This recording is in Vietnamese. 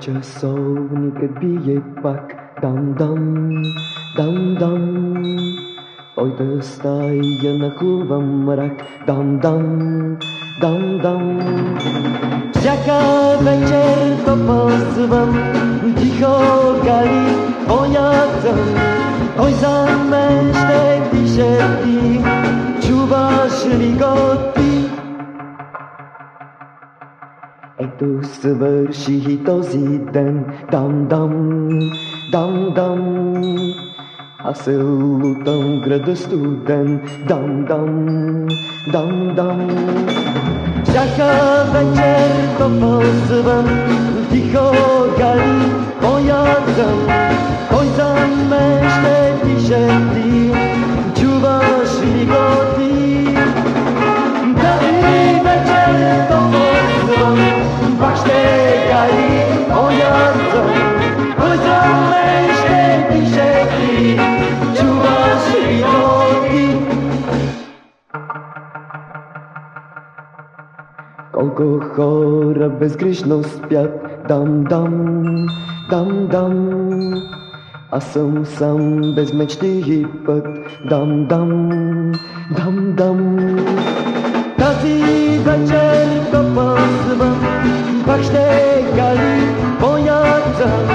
Часовникът бие пак дам-дам, дам-дам. Ойта стая нахлува мрак, дам-дам, дам-дам. Всяка вечер допълзвам, тихо гали моят сън. Кой за мен ще пише ти, чуваш ли го ти? Etu to hitoziden dam dam dam dam. Asilu tam gradu studen. Dam dam dam dam. Čaká večer to pozvan ticho galí. Колко хора безгрешно спят, дам-дам, дам-дам. Аз съм сам без мечти и път, дам-дам, дам-дам. Тази вечер да пазвам, пак ще гали моята